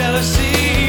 jealousy.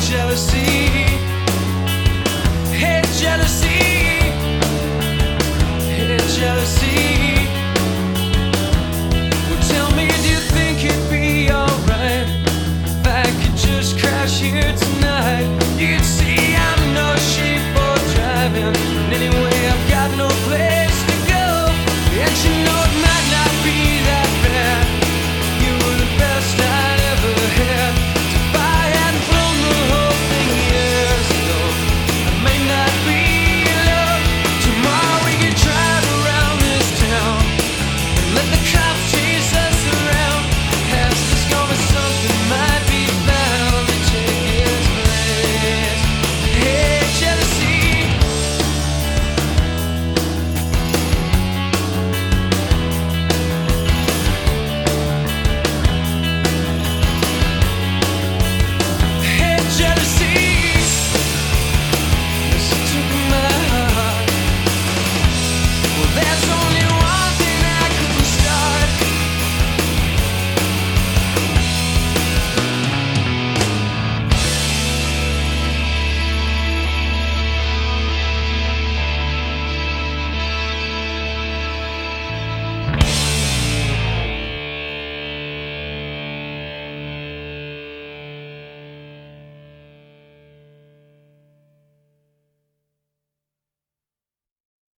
jealousy. Hey, jealousy. Hey, jealousy. Well, tell me, do you think it'd be alright if I could just crash here tonight? You'd see.